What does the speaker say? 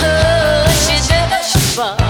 그 터지고 싶어.